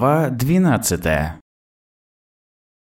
Глава 12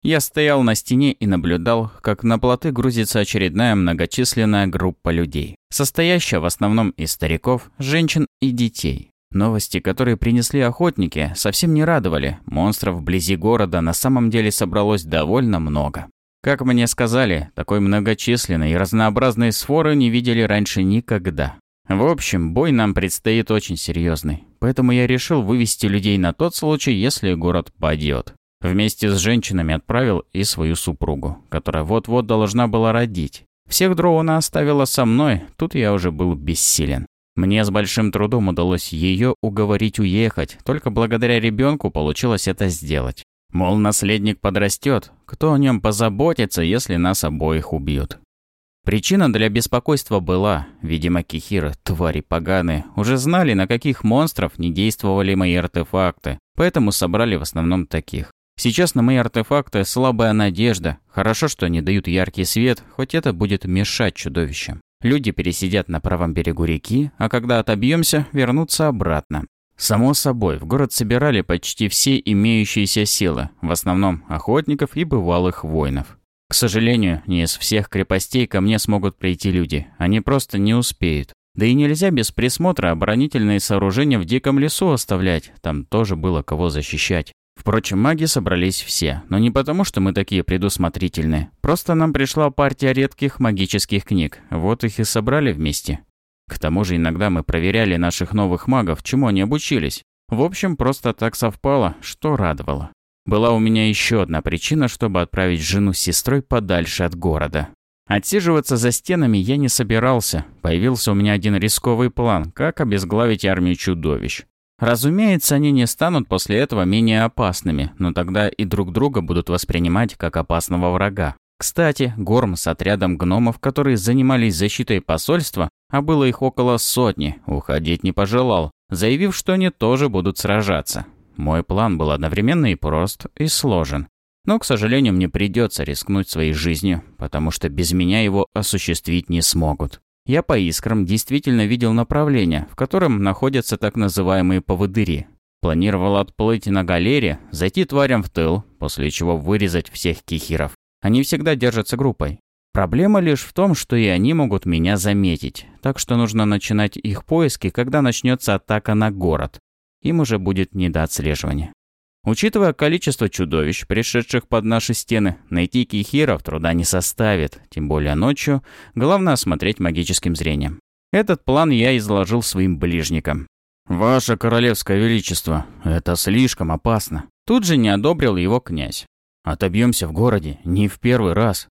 Я стоял на стене и наблюдал, как на плоты грузится очередная многочисленная группа людей, состоящая в основном из стариков, женщин и детей. Новости, которые принесли охотники, совсем не радовали. Монстров вблизи города на самом деле собралось довольно много. Как мне сказали, такой многочисленной и разнообразной своры не видели раньше никогда. В общем, бой нам предстоит очень серьезный, поэтому я решил вывести людей на тот случай, если город падет. Вместе с женщинами отправил и свою супругу, которая вот-вот должна была родить. Всех дроуна оставила со мной, тут я уже был бессилен. Мне с большим трудом удалось ее уговорить уехать, только благодаря ребенку получилось это сделать. Мол, наследник подрастет, кто о нем позаботится, если нас обоих убьют. Причина для беспокойства была, видимо, Кихира, твари поганые уже знали, на каких монстров не действовали мои артефакты, поэтому собрали в основном таких. Сейчас на мои артефакты слабая надежда, хорошо, что они дают яркий свет, хоть это будет мешать чудовищам. Люди пересидят на правом берегу реки, а когда отобьемся, вернутся обратно. Само собой, в город собирали почти все имеющиеся силы, в основном охотников и бывалых воинов. К сожалению, не из всех крепостей ко мне смогут прийти люди. Они просто не успеют. Да и нельзя без присмотра оборонительные сооружения в диком лесу оставлять. Там тоже было кого защищать. Впрочем, маги собрались все, но не потому, что мы такие предусмотрительные. Просто нам пришла партия редких магических книг, вот их и собрали вместе. К тому же иногда мы проверяли наших новых магов, чему они обучились. В общем, просто так совпало, что радовало. Была у меня еще одна причина, чтобы отправить жену с сестрой подальше от города. Отсиживаться за стенами я не собирался. Появился у меня один рисковый план, как обезглавить армию чудовищ. Разумеется, они не станут после этого менее опасными, но тогда и друг друга будут воспринимать как опасного врага. Кстати, Горм с отрядом гномов, которые занимались защитой посольства, а было их около сотни, уходить не пожелал, заявив, что они тоже будут сражаться. Мой план был одновременно и прост, и сложен. Но, к сожалению, мне придется рискнуть своей жизнью, потому что без меня его осуществить не смогут. Я по искрам действительно видел направление, в котором находятся так называемые поводыри. Планировал отплыть на галере, зайти тварям в тыл, после чего вырезать всех кихиров. Они всегда держатся группой. Проблема лишь в том, что и они могут меня заметить, так что нужно начинать их поиски, когда начнется атака на город им уже будет не до отслеживания. Учитывая количество чудовищ, пришедших под наши стены, найти кихиров труда не составит, тем более ночью, главное осмотреть магическим зрением. Этот план я изложил своим ближникам. «Ваше королевское величество, это слишком опасно». Тут же не одобрил его князь. «Отобьемся в городе не в первый раз.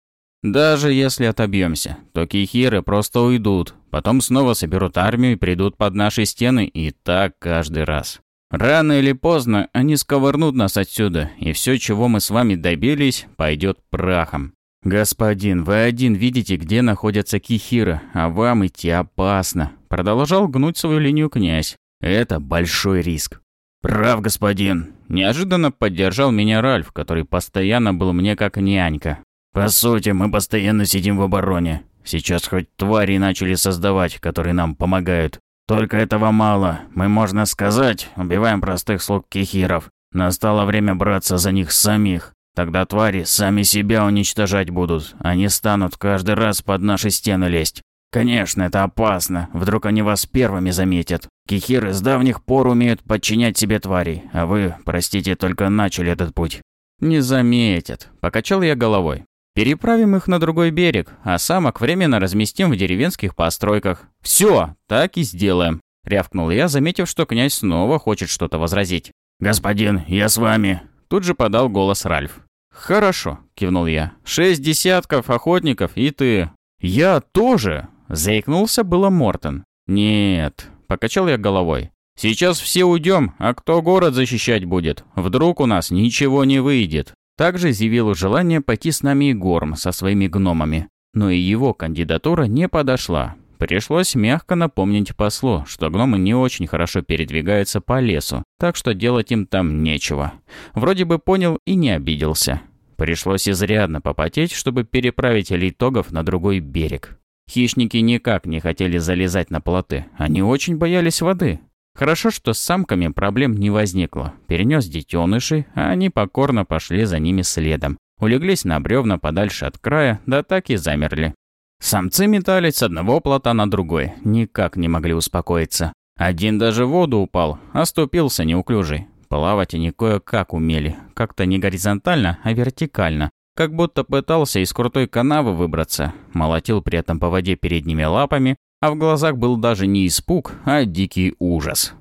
Даже если отобьемся, то кихиры просто уйдут, потом снова соберут армию и придут под наши стены, и так каждый раз. Рано или поздно они сковырнут нас отсюда, и все, чего мы с вами добились, пойдет прахом. «Господин, вы один видите, где находятся кихиры, а вам идти опасно», — продолжал гнуть свою линию князь. «Это большой риск». «Прав, господин», — неожиданно поддержал меня Ральф, который постоянно был мне как нянька. По сути, мы постоянно сидим в обороне. Сейчас хоть твари начали создавать, которые нам помогают. Только этого мало. Мы, можно сказать, убиваем простых слуг кихиров. Настало время браться за них самих. Тогда твари сами себя уничтожать будут. Они станут каждый раз под наши стены лезть. Конечно, это опасно. Вдруг они вас первыми заметят. Кихиры с давних пор умеют подчинять себе тварей, а вы, простите, только начали этот путь. Не заметят. Покачал я головой. Переправим их на другой берег, а самок временно разместим в деревенских постройках. Все, так и сделаем», — рявкнул я, заметив, что князь снова хочет что-то возразить. «Господин, я с вами», — тут же подал голос Ральф. «Хорошо», — кивнул я. «Шесть десятков охотников и ты». «Я тоже?» — заикнулся было Мортон. «Нет», — покачал я головой. «Сейчас все уйдем, а кто город защищать будет? Вдруг у нас ничего не выйдет?» Также изъявило желание пойти с нами и Горм со своими гномами, но и его кандидатура не подошла. Пришлось мягко напомнить послу, что гномы не очень хорошо передвигаются по лесу, так что делать им там нечего. Вроде бы понял и не обиделся. Пришлось изрядно попотеть, чтобы переправить литогов на другой берег. Хищники никак не хотели залезать на плоты, они очень боялись воды. Хорошо, что с самками проблем не возникло. Перенес детеныши, а они покорно пошли за ними следом. Улеглись на бревна подальше от края, да так и замерли. Самцы метались с одного плота на другой, никак не могли успокоиться. Один даже в воду упал, оступился неуклюжий. Плавать они кое-как умели, как-то не горизонтально, а вертикально. Как будто пытался из крутой канавы выбраться, молотил при этом по воде передними лапами, а в глазах был даже не испуг, а дикий ужас.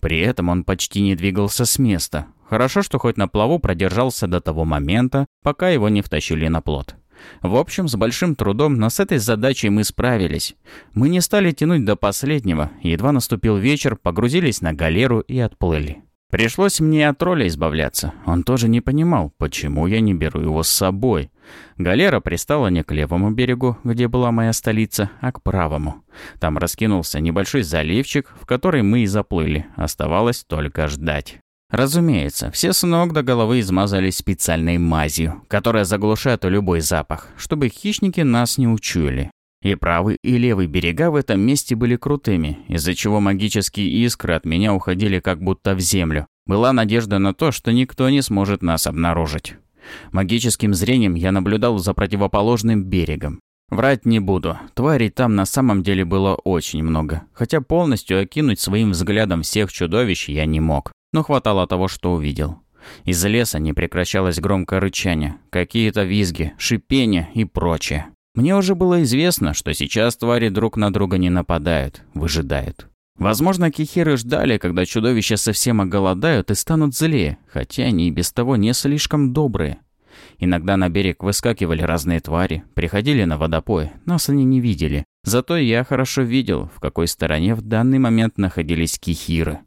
При этом он почти не двигался с места. Хорошо, что хоть на плаву продержался до того момента, пока его не втащили на плот. В общем, с большим трудом, но с этой задачей мы справились. Мы не стали тянуть до последнего, едва наступил вечер, погрузились на галеру и отплыли. Пришлось мне от тролля избавляться. Он тоже не понимал, почему я не беру его с собой. Галера пристала не к левому берегу, где была моя столица, а к правому. Там раскинулся небольшой заливчик, в который мы и заплыли. Оставалось только ждать. Разумеется, все с ног до головы измазались специальной мазью, которая заглушает любой запах, чтобы хищники нас не учуяли. И правый, и левый берега в этом месте были крутыми, из-за чего магические искры от меня уходили как будто в землю. Была надежда на то, что никто не сможет нас обнаружить. Магическим зрением я наблюдал за противоположным берегом. Врать не буду, тварей там на самом деле было очень много, хотя полностью окинуть своим взглядом всех чудовищ я не мог, но хватало того, что увидел. Из леса не прекращалось громкое рычание, какие-то визги, шипение и прочее. Мне уже было известно, что сейчас твари друг на друга не нападают, выжидают. Возможно, кихиры ждали, когда чудовища совсем оголодают и станут злее, хотя они и без того не слишком добрые. Иногда на берег выскакивали разные твари, приходили на водопой, нас они не видели. Зато я хорошо видел, в какой стороне в данный момент находились кихиры.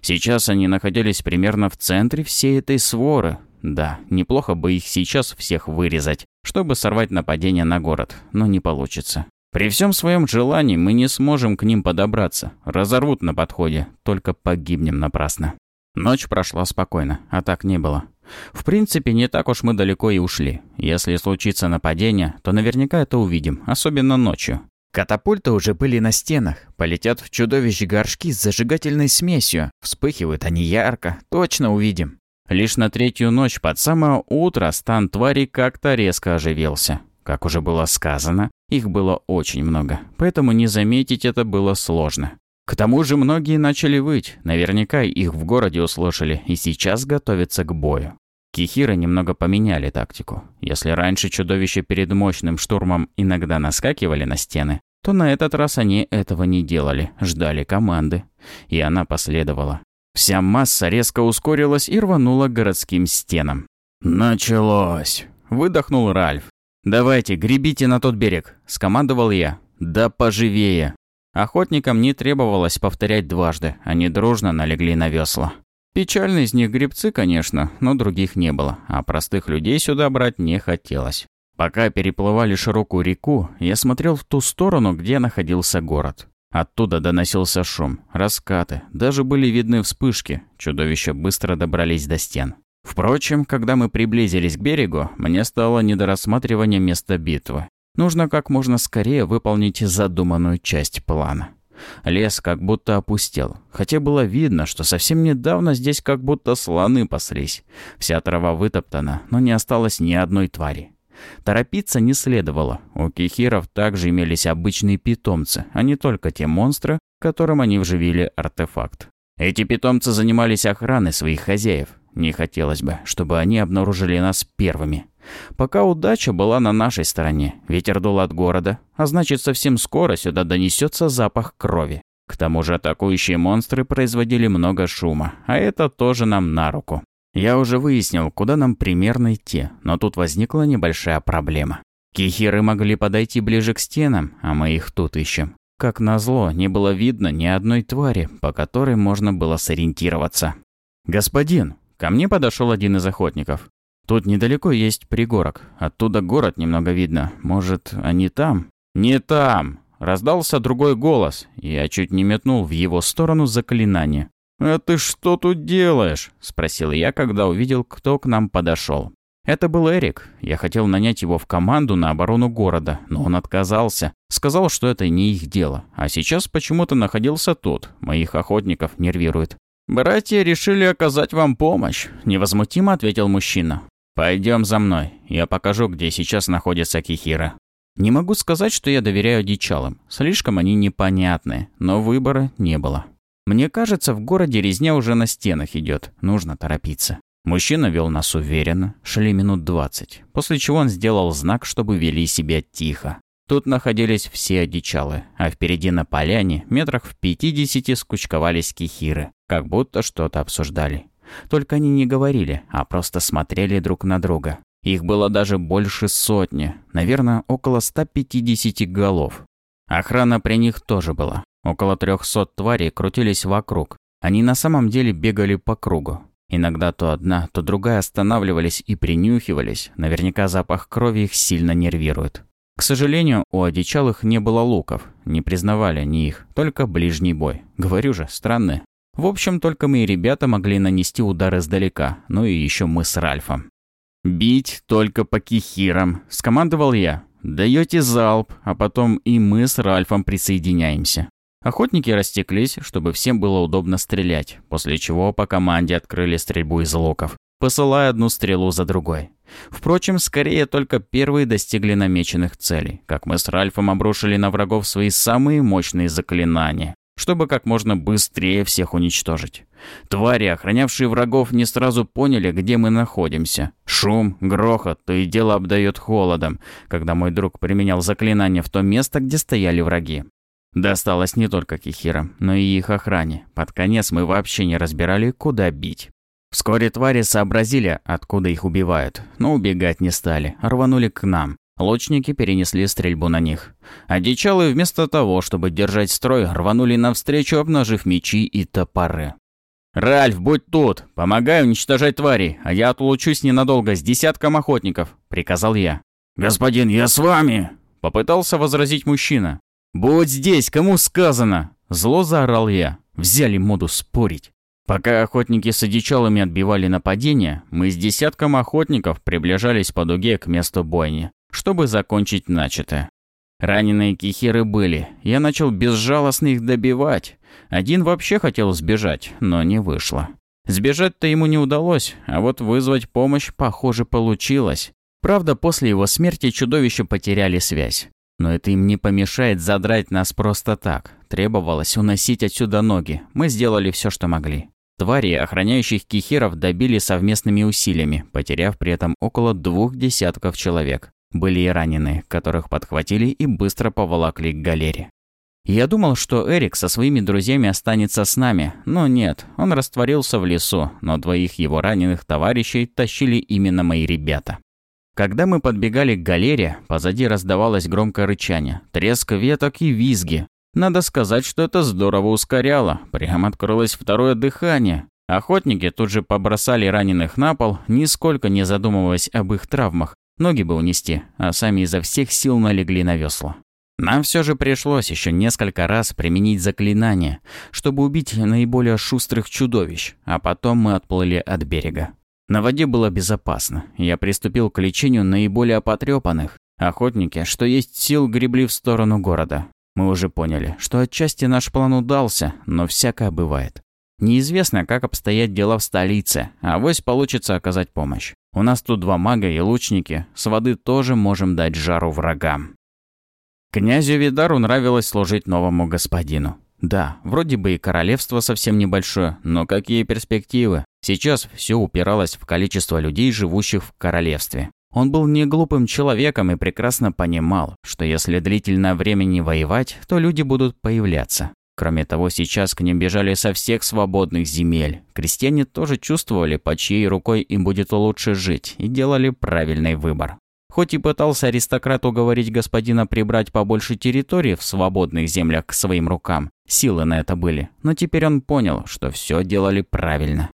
Сейчас они находились примерно в центре всей этой своры, да, неплохо бы их сейчас всех вырезать, чтобы сорвать нападение на город, но не получится. При всем своем желании мы не сможем к ним подобраться. Разорвут на подходе, только погибнем напрасно. Ночь прошла спокойно, а так не было. В принципе, не так уж мы далеко и ушли. Если случится нападение, то наверняка это увидим, особенно ночью. Катапульты уже были на стенах, полетят в чудовище горшки с зажигательной смесью. Вспыхивают они ярко, точно увидим. Лишь на третью ночь под самое утро стан твари как-то резко оживился. Как уже было сказано, их было очень много, поэтому не заметить это было сложно. К тому же многие начали выть, наверняка их в городе услышали и сейчас готовятся к бою. Кихиры немного поменяли тактику. Если раньше чудовища перед мощным штурмом иногда наскакивали на стены, то на этот раз они этого не делали, ждали команды. И она последовала. Вся масса резко ускорилась и рванула к городским стенам. «Началось!» – выдохнул Ральф. «Давайте, гребите на тот берег!» – скомандовал я. «Да поживее!» Охотникам не требовалось повторять дважды, они дружно налегли на весла. Печально из них гребцы, конечно, но других не было, а простых людей сюда брать не хотелось. Пока переплывали широкую реку, я смотрел в ту сторону, где находился город. Оттуда доносился шум, раскаты, даже были видны вспышки. Чудовища быстро добрались до стен. Впрочем, когда мы приблизились к берегу, мне стало не до рассматривания места битвы. Нужно как можно скорее выполнить задуманную часть плана. Лес как будто опустел, хотя было видно, что совсем недавно здесь как будто слоны паслись. Вся трава вытоптана, но не осталось ни одной твари. Торопиться не следовало. У кихиров также имелись обычные питомцы, а не только те монстры, которым они вживили артефакт. Эти питомцы занимались охраной своих хозяев. Не хотелось бы, чтобы они обнаружили нас первыми. Пока удача была на нашей стороне, ветер дул от города, а значит совсем скоро сюда донесется запах крови. К тому же атакующие монстры производили много шума, а это тоже нам на руку. Я уже выяснил, куда нам примерно идти, но тут возникла небольшая проблема. Кихиры могли подойти ближе к стенам, а мы их тут ищем. Как назло, не было видно ни одной твари, по которой можно было сориентироваться. «Господин!» Ко мне подошел один из охотников. «Тут недалеко есть пригорок. Оттуда город немного видно. Может, они там?» «Не там!» Раздался другой голос, и я чуть не метнул в его сторону заклинание. «А ты что тут делаешь?» – спросил я, когда увидел, кто к нам подошел. Это был Эрик. Я хотел нанять его в команду на оборону города, но он отказался. Сказал, что это не их дело. А сейчас почему-то находился тут. Моих охотников нервирует. «Братья решили оказать вам помощь», – невозмутимо ответил мужчина. «Пойдем за мной. Я покажу, где сейчас находится Кихира». Не могу сказать, что я доверяю дичалам. Слишком они непонятны, но выбора не было. Мне кажется, в городе резня уже на стенах идет. Нужно торопиться. Мужчина вел нас уверенно, шли минут двадцать, после чего он сделал знак, чтобы вели себя тихо. Тут находились все одичалы, а впереди на поляне, метрах в пятидесяти, скучковались кихиры, как будто что-то обсуждали. Только они не говорили, а просто смотрели друг на друга. Их было даже больше сотни, наверное, около 150 голов. Охрана при них тоже была. Около 300 тварей крутились вокруг. Они на самом деле бегали по кругу. Иногда то одна, то другая останавливались и принюхивались. Наверняка запах крови их сильно нервирует. К сожалению, у одичалых не было луков. Не признавали ни их, только ближний бой. Говорю же, странные. В общем, только мы и ребята могли нанести удар издалека. Ну и еще мы с Ральфом. «Бить только по кихирам», – скомандовал я. «Даете залп, а потом и мы с Ральфом присоединяемся. Охотники растеклись, чтобы всем было удобно стрелять, после чего по команде открыли стрельбу из луков, посылая одну стрелу за другой. Впрочем, скорее только первые достигли намеченных целей, как мы с Ральфом обрушили на врагов свои самые мощные заклинания, чтобы как можно быстрее всех уничтожить. Твари, охранявшие врагов, не сразу поняли, где мы находимся. Шум, грохот, то и дело обдает холодом, когда мой друг применял заклинание в то место, где стояли враги. Досталось не только Кихира, но и их охране. Под конец мы вообще не разбирали, куда бить. Вскоре твари сообразили, откуда их убивают, но убегать не стали, рванули к нам. Лучники перенесли стрельбу на них. Одичалы вместо того, чтобы держать строй, рванули навстречу, обнажив мечи и топоры. «Ральф, будь тут! Помогай уничтожать твари, а я отлучусь ненадолго с десятком охотников», — приказал я. «Господин, я с вами!» — попытался возразить мужчина. «Будь здесь, кому сказано!» – зло заорал я. Взяли моду спорить. Пока охотники с одичалами отбивали нападение, мы с десятком охотников приближались по дуге к месту бойни, чтобы закончить начатое. Раненые кихиры были, я начал безжалостно их добивать. Один вообще хотел сбежать, но не вышло. Сбежать-то ему не удалось, а вот вызвать помощь, похоже, получилось. Правда, после его смерти чудовища потеряли связь. Но это им не помешает задрать нас просто так. Требовалось уносить отсюда ноги. Мы сделали все, что могли. Твари, охраняющих кихиров, добили совместными усилиями, потеряв при этом около двух десятков человек. Были и раненые, которых подхватили и быстро поволокли к галере. Я думал, что Эрик со своими друзьями останется с нами, но нет, он растворился в лесу, но двоих его раненых товарищей тащили именно мои ребята. Когда мы подбегали к галере, позади раздавалось громкое рычание, треск веток и визги. Надо сказать, что это здорово ускоряло, прям открылось второе дыхание. Охотники тут же побросали раненых на пол, нисколько не задумываясь об их травмах, ноги бы унести, а сами изо всех сил налегли на весла. Нам все же пришлось еще несколько раз применить заклинание, чтобы убить наиболее шустрых чудовищ, а потом мы отплыли от берега. На воде было безопасно. Я приступил к лечению наиболее потрепанных. Охотники, что есть сил, гребли в сторону города. Мы уже поняли, что отчасти наш план удался, но всякое бывает. Неизвестно, как обстоят дела в столице, а вось получится оказать помощь. У нас тут два мага и лучники, с воды тоже можем дать жару врагам. Князю Видару нравилось служить новому господину. Да, вроде бы и королевство совсем небольшое, но какие перспективы? Сейчас все упиралось в количество людей, живущих в королевстве. Он был не глупым человеком и прекрасно понимал, что если длительное время не воевать, то люди будут появляться. Кроме того, сейчас к ним бежали со всех свободных земель. Крестьяне тоже чувствовали, под чьей рукой им будет лучше жить, и делали правильный выбор. Хоть и пытался аристократ уговорить господина прибрать побольше территории в свободных землях к своим рукам, силы на это были, но теперь он понял, что все делали правильно.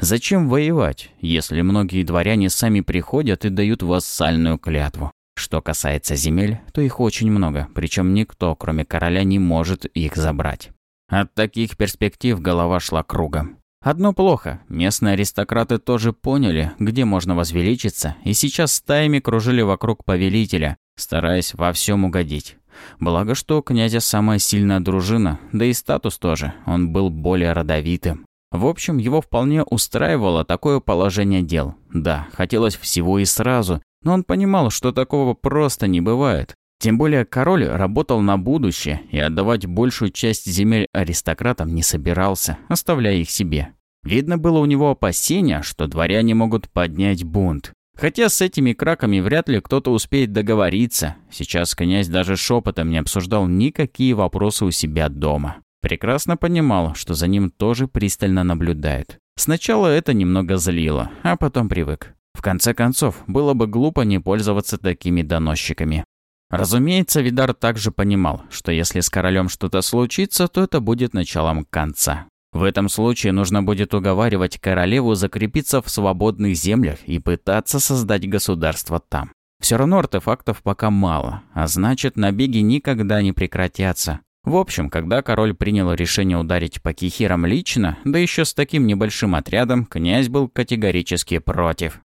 Зачем воевать, если многие дворяне сами приходят и дают вассальную клятву? Что касается земель, то их очень много, причем никто, кроме короля, не может их забрать. От таких перспектив голова шла кругом. Одно плохо, местные аристократы тоже поняли, где можно возвеличиться, и сейчас стаями кружили вокруг повелителя, стараясь во всем угодить. Благо, что у князя самая сильная дружина, да и статус тоже, он был более родовитым. В общем, его вполне устраивало такое положение дел. Да, хотелось всего и сразу, но он понимал, что такого просто не бывает. Тем более король работал на будущее и отдавать большую часть земель аристократам не собирался, оставляя их себе. Видно было у него опасения, что дворяне могут поднять бунт. Хотя с этими краками вряд ли кто-то успеет договориться. Сейчас князь даже шепотом не обсуждал никакие вопросы у себя дома. Прекрасно понимал, что за ним тоже пристально наблюдают. Сначала это немного злило, а потом привык. В конце концов, было бы глупо не пользоваться такими доносчиками. Разумеется, Видар также понимал, что если с королем что-то случится, то это будет началом конца. В этом случае нужно будет уговаривать королеву закрепиться в свободных землях и пытаться создать государство там. Все равно артефактов пока мало, а значит, набеги никогда не прекратятся. В общем, когда король принял решение ударить по кихирам лично, да еще с таким небольшим отрядом, князь был категорически против.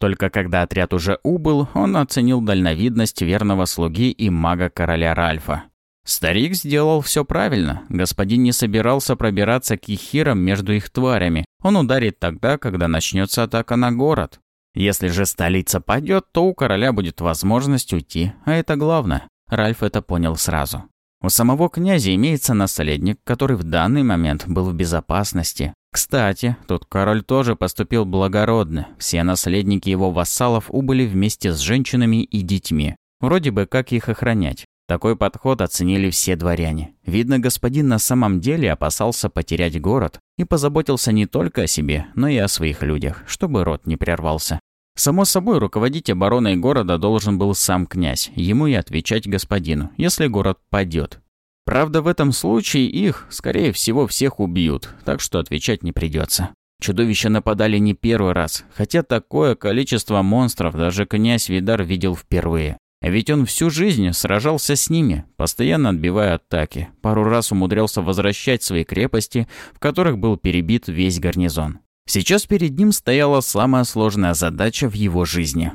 Только когда отряд уже убыл, он оценил дальновидность верного слуги и мага короля Ральфа. Старик сделал все правильно. Господин не собирался пробираться к Ихирам между их тварями. Он ударит тогда, когда начнется атака на город. Если же столица падет, то у короля будет возможность уйти, а это главное. Ральф это понял сразу. У самого князя имеется наследник, который в данный момент был в безопасности. Кстати, тут король тоже поступил благородно. Все наследники его вассалов убыли вместе с женщинами и детьми. Вроде бы как их охранять. Такой подход оценили все дворяне. Видно, господин на самом деле опасался потерять город и позаботился не только о себе, но и о своих людях, чтобы род не прервался. Само собой, руководить обороной города должен был сам князь, ему и отвечать господину, если город падет. Правда, в этом случае их, скорее всего, всех убьют, так что отвечать не придется. Чудовища нападали не первый раз, хотя такое количество монстров даже князь Видар видел впервые. Ведь он всю жизнь сражался с ними, постоянно отбивая атаки, пару раз умудрялся возвращать свои крепости, в которых был перебит весь гарнизон. Сейчас перед ним стояла самая сложная задача в его жизни.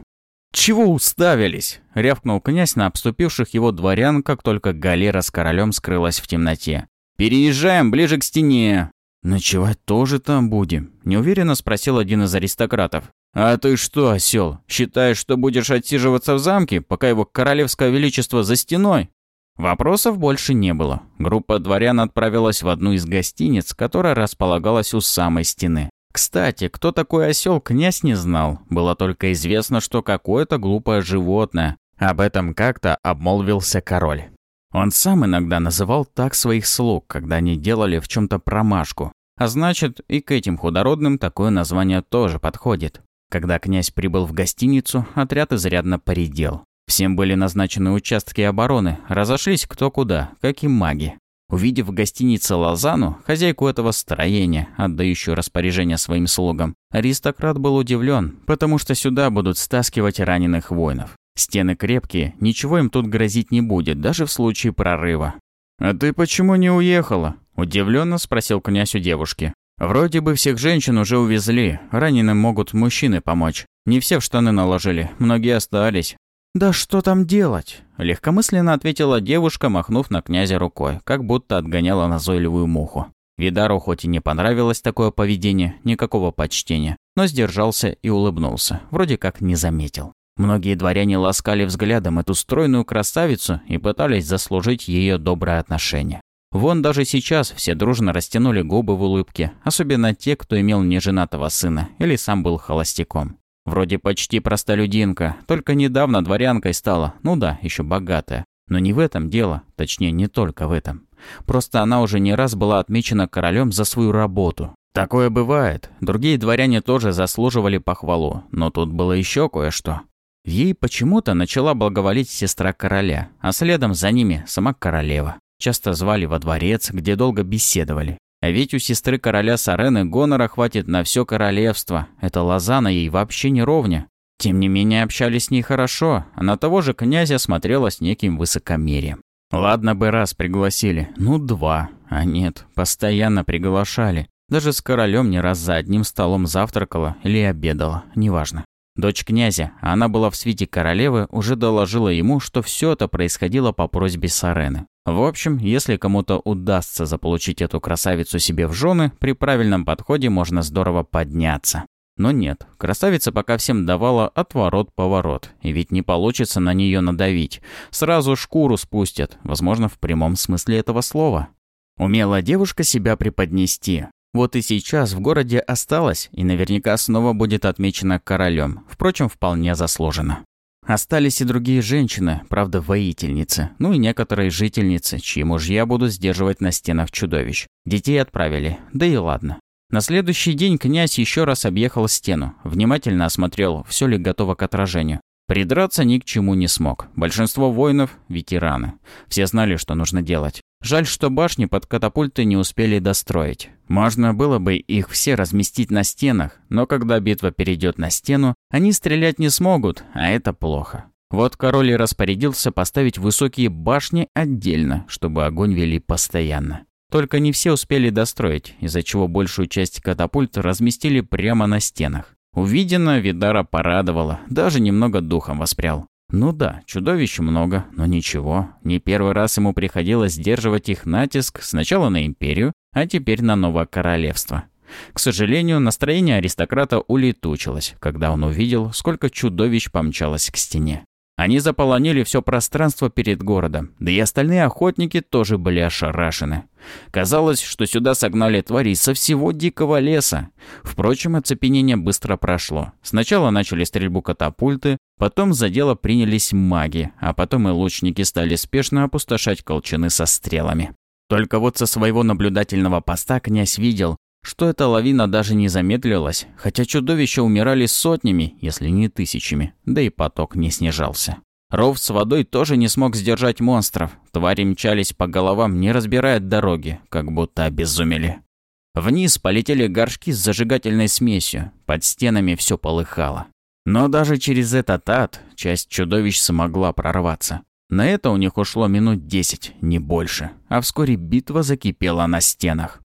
«Чего уставились?» — рявкнул князь на обступивших его дворян, как только галера с королем скрылась в темноте. «Переезжаем ближе к стене!» «Ночевать тоже там будем?» – неуверенно спросил один из аристократов. «А ты что, осел, считаешь, что будешь отсиживаться в замке, пока его королевское величество за стеной?» Вопросов больше не было. Группа дворян отправилась в одну из гостиниц, которая располагалась у самой стены. Кстати, кто такой осел, князь не знал. Было только известно, что какое-то глупое животное. Об этом как-то обмолвился король. Он сам иногда называл так своих слуг, когда они делали в чем-то промашку. А значит, и к этим худородным такое название тоже подходит. Когда князь прибыл в гостиницу, отряд изрядно поредел. Всем были назначены участки обороны, разошлись кто куда, как и маги. Увидев в гостинице Лозану, хозяйку этого строения, отдающую распоряжение своим слугам, аристократ был удивлен, потому что сюда будут стаскивать раненых воинов. Стены крепкие, ничего им тут грозить не будет, даже в случае прорыва. «А ты почему не уехала?» – удивленно спросил князь у девушки. «Вроде бы всех женщин уже увезли, раненым могут мужчины помочь. Не все в штаны наложили, многие остались. «Да что там делать?» – легкомысленно ответила девушка, махнув на князя рукой, как будто отгоняла назойливую муху. Видару хоть и не понравилось такое поведение, никакого почтения, но сдержался и улыбнулся, вроде как не заметил. Многие дворяне ласкали взглядом эту стройную красавицу и пытались заслужить ее доброе отношение. Вон даже сейчас все дружно растянули губы в улыбке, особенно те, кто имел неженатого сына или сам был холостяком. Вроде почти простолюдинка, только недавно дворянкой стала, ну да, еще богатая. Но не в этом дело, точнее не только в этом. Просто она уже не раз была отмечена королем за свою работу. Такое бывает. Другие дворяне тоже заслуживали похвалу, но тут было еще кое-что. Ей почему-то начала благоволить сестра короля, а следом за ними сама королева. Часто звали во дворец, где долго беседовали. А ведь у сестры короля Сарены гонора хватит на все королевство. Это Лозана ей вообще не ровня. Тем не менее, общались с ней хорошо, а на того же князя смотрела с неким высокомерием. Ладно бы раз пригласили, ну два. А нет, постоянно приглашали. Даже с королем не раз за одним столом завтракала или обедала, неважно. Дочь князя, она была в свите королевы, уже доложила ему, что все это происходило по просьбе Сарены. В общем, если кому-то удастся заполучить эту красавицу себе в жены, при правильном подходе можно здорово подняться. Но нет, красавица пока всем давала отворот-поворот, и ведь не получится на нее надавить. Сразу шкуру спустят, возможно, в прямом смысле этого слова. Умела девушка себя преподнести. Вот и сейчас в городе осталось и наверняка снова будет отмечено королем, впрочем, вполне заслуженно. Остались и другие женщины, правда, воительницы, ну и некоторые жительницы, чьи мужья будут сдерживать на стенах чудовищ. Детей отправили, да и ладно. На следующий день князь еще раз объехал стену, внимательно осмотрел, все ли готово к отражению. Придраться ни к чему не смог. Большинство воинов – ветераны. Все знали, что нужно делать. Жаль, что башни под катапульты не успели достроить. Можно было бы их все разместить на стенах, но когда битва перейдет на стену, они стрелять не смогут, а это плохо. Вот король и распорядился поставить высокие башни отдельно, чтобы огонь вели постоянно. Только не все успели достроить, из-за чего большую часть катапульт разместили прямо на стенах. Увиденное Видара порадовало, даже немного духом воспрял. Ну да, чудовищ много, но ничего. Не первый раз ему приходилось сдерживать их натиск сначала на империю, а теперь на новое королевство. К сожалению, настроение аристократа улетучилось, когда он увидел, сколько чудовищ помчалось к стене. Они заполонили все пространство перед городом, да и остальные охотники тоже были ошарашены. Казалось, что сюда согнали тварей со всего дикого леса. Впрочем, оцепенение быстро прошло. Сначала начали стрельбу катапульты, потом за дело принялись маги, а потом и лучники стали спешно опустошать колчаны со стрелами. Только вот со своего наблюдательного поста князь видел, что эта лавина даже не замедлилась, хотя чудовища умирали сотнями, если не тысячами, да и поток не снижался. Ров с водой тоже не смог сдержать монстров. Твари мчались по головам, не разбирая дороги, как будто обезумели. Вниз полетели горшки с зажигательной смесью. Под стенами все полыхало. Но даже через этот ад часть чудовищ смогла прорваться. На это у них ушло минут десять, не больше. А вскоре битва закипела на стенах.